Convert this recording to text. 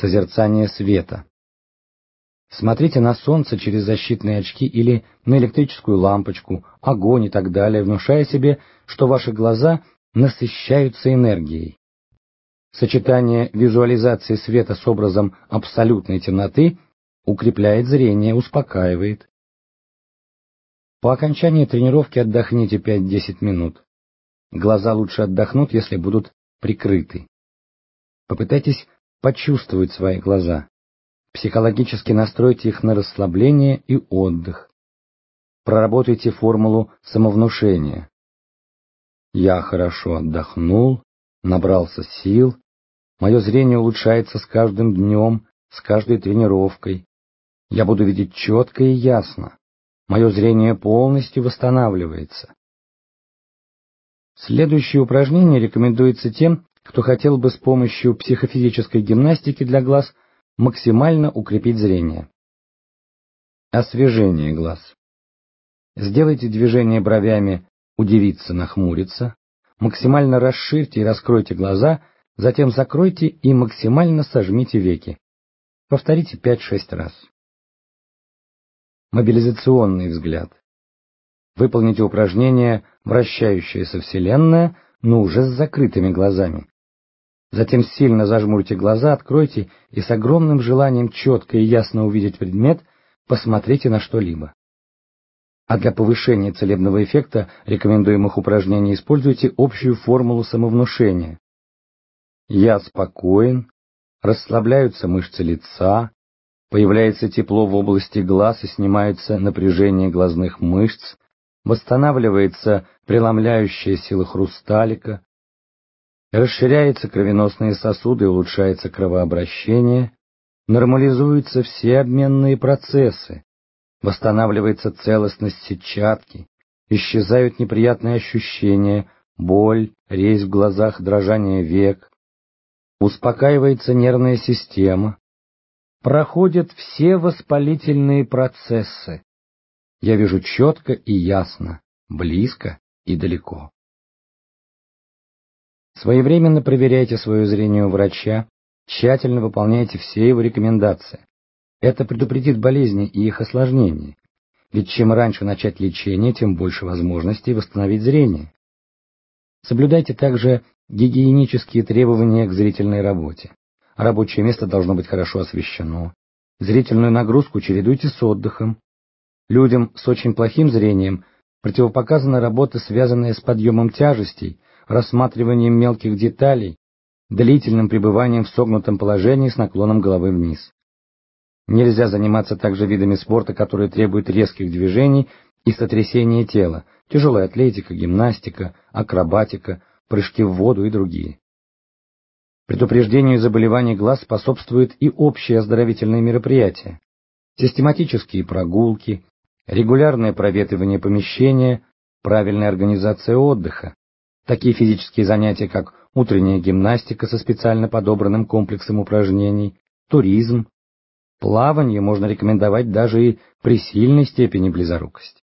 Созерцание света. Смотрите на солнце через защитные очки или на электрическую лампочку, огонь и так далее, внушая себе, что ваши глаза насыщаются энергией. Сочетание визуализации света с образом абсолютной темноты укрепляет зрение, успокаивает. По окончании тренировки отдохните 5-10 минут. Глаза лучше отдохнут, если будут прикрыты. Попытайтесь почувствовать свои глаза. Психологически настройте их на расслабление и отдых. Проработайте формулу самовнушения. Я хорошо отдохнул, набрался сил, мое зрение улучшается с каждым днем, с каждой тренировкой. Я буду видеть четко и ясно. Мое зрение полностью восстанавливается. Следующее упражнение рекомендуется тем, кто хотел бы с помощью психофизической гимнастики для глаз максимально укрепить зрение. Освежение глаз. Сделайте движение бровями «удивиться», «нахмуриться», максимально расширьте и раскройте глаза, затем закройте и максимально сожмите веки. Повторите 5-6 раз. Мобилизационный взгляд. Выполните упражнение «Вращающаяся Вселенная», но уже с закрытыми глазами. Затем сильно зажмурьте глаза, откройте и с огромным желанием четко и ясно увидеть предмет, посмотрите на что-либо. А для повышения целебного эффекта рекомендуемых упражнений используйте общую формулу самовнушения. Я спокоен, расслабляются мышцы лица, появляется тепло в области глаз и снимается напряжение глазных мышц, восстанавливается преломляющая сила хрусталика, расширяются кровеносные сосуды улучшается кровообращение, нормализуются все обменные процессы, восстанавливается целостность сетчатки, исчезают неприятные ощущения, боль, резь в глазах, дрожание век, успокаивается нервная система, проходят все воспалительные процессы. Я вижу четко и ясно, близко и далеко. Своевременно проверяйте свое зрение у врача, тщательно выполняйте все его рекомендации. Это предупредит болезни и их осложнения. Ведь чем раньше начать лечение, тем больше возможностей восстановить зрение. Соблюдайте также гигиенические требования к зрительной работе. Рабочее место должно быть хорошо освещено. Зрительную нагрузку чередуйте с отдыхом. Людям с очень плохим зрением противопоказана работа, связанная с подъемом тяжестей, рассматриванием мелких деталей, длительным пребыванием в согнутом положении с наклоном головы вниз. Нельзя заниматься также видами спорта, которые требуют резких движений и сотрясения тела, тяжелая атлетика, гимнастика, акробатика, прыжки в воду и другие. Предупреждению заболеваний глаз способствуют и общие оздоровительные мероприятия, систематические прогулки, регулярное проветривание помещения, правильная организация отдыха, такие физические занятия, как утренняя гимнастика со специально подобранным комплексом упражнений, туризм, Плавание можно рекомендовать даже и при сильной степени близорукости.